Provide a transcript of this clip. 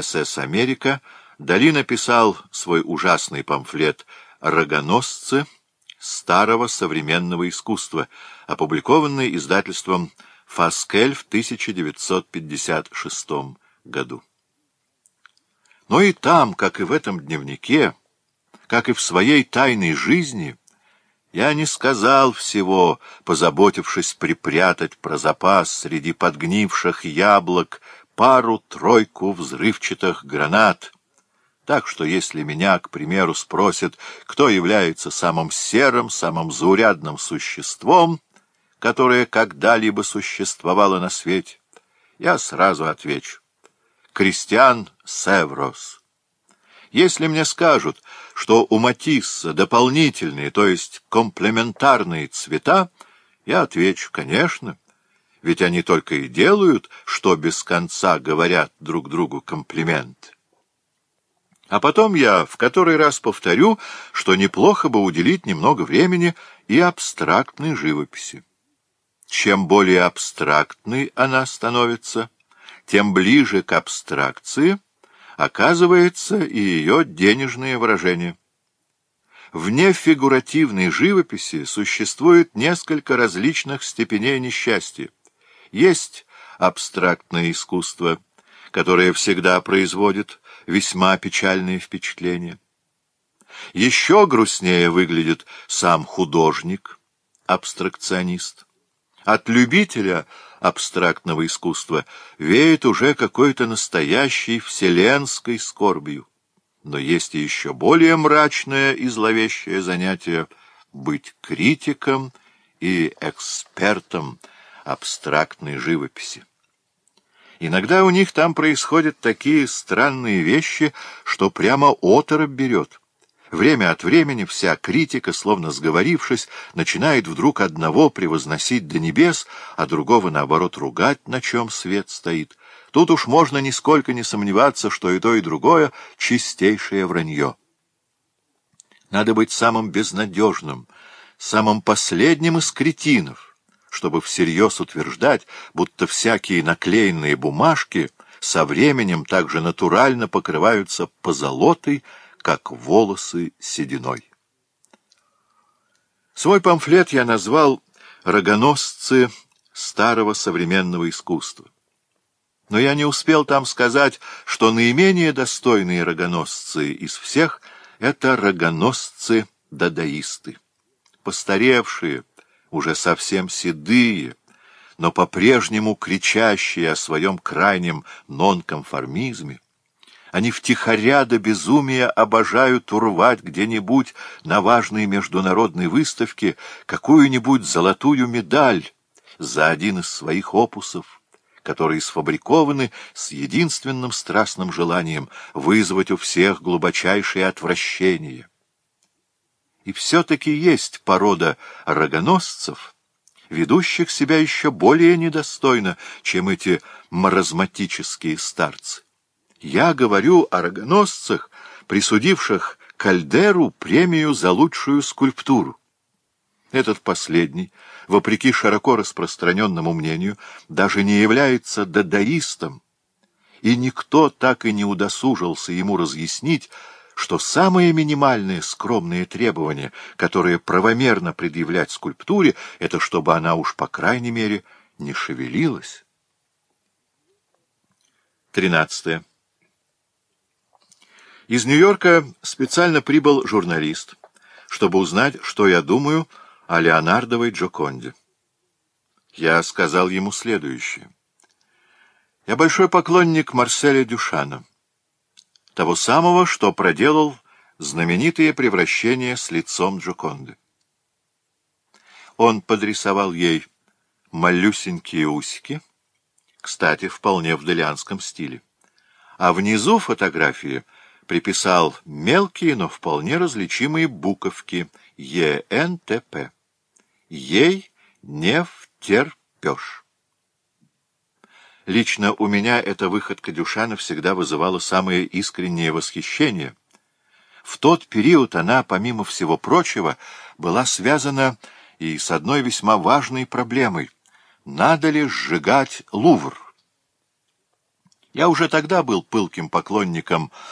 СС «Америка» Дали написал свой ужасный памфлет «Рогоносцы старого современного искусства», опубликованный издательством «Фаскель» в 1956 году. Но и там, как и в этом дневнике, как и в своей тайной жизни, я не сказал всего, позаботившись припрятать про запас среди подгнивших яблок, пару-тройку взрывчатых гранат. Так что если меня, к примеру, спросят, кто является самым серым, самым заурядным существом, которое когда-либо существовало на свете, я сразу отвечу. Кристиан Севрос. Если мне скажут, что у Матисса дополнительные, то есть комплементарные цвета, я отвечу, конечно, ведь они только и делают, что без конца говорят друг другу комплимент. А потом я в который раз повторю, что неплохо бы уделить немного времени и абстрактной живописи. Чем более абстрактной она становится, тем ближе к абстракции оказывается и ее денежное выражение. В нефигуративной живописи существует несколько различных степеней несчастья. Есть абстрактное искусство, которое всегда производит весьма печальные впечатления. Еще грустнее выглядит сам художник, абстракционист. От любителя абстрактного искусства веет уже какой-то настоящей вселенской скорбью. Но есть и еще более мрачное и зловещее занятие — быть критиком и экспертом — абстрактной живописи. Иногда у них там происходят такие странные вещи, что прямо оторопь берет. Время от времени вся критика, словно сговорившись, начинает вдруг одного превозносить до небес, а другого, наоборот, ругать, на чем свет стоит. Тут уж можно нисколько не сомневаться, что и то, и другое — чистейшее вранье. Надо быть самым безнадежным, самым последним из кретинов — чтобы всерьез утверждать, будто всякие наклеенные бумажки со временем также натурально покрываются позолотой, как волосы сединой. Свой памфлет я назвал «Рогоносцы старого современного искусства». Но я не успел там сказать, что наименее достойные рогоносцы из всех — это рогоносцы-дадаисты. Постаревшие, уже совсем седые, но по-прежнему кричащие о своем крайнем нонконформизме. Они втихаря до безумия обожают урвать где-нибудь на важной международной выставке какую-нибудь золотую медаль за один из своих опусов, которые сфабрикованы с единственным страстным желанием вызвать у всех глубочайшее отвращение. И все-таки есть порода рогоносцев, ведущих себя еще более недостойно, чем эти маразматические старцы. Я говорю о рогоносцах, присудивших Кальдеру премию за лучшую скульптуру. Этот последний, вопреки широко распространенному мнению, даже не является дадаистом, и никто так и не удосужился ему разъяснить, что самые минимальные скромные требования, которые правомерно предъявлять скульптуре, это чтобы она уж, по крайней мере, не шевелилась. Тринадцатое. Из Нью-Йорка специально прибыл журналист, чтобы узнать, что я думаю о Леонардовой Джоконде. Я сказал ему следующее. Я большой поклонник Марселя Дюшана того самого, что проделал знаменитое превращение с лицом Джоконды. Он подрисовал ей малюсенькие усики, кстати, вполне в делианском стиле, а внизу фотографии приписал мелкие, но вполне различимые буковки ЕНТП. Ей не втерпешь. Лично у меня эта выходка Дюшана всегда вызывала самое искреннее восхищение. В тот период она, помимо всего прочего, была связана и с одной весьма важной проблемой — надо ли сжигать Лувр? Я уже тогда был пылким поклонником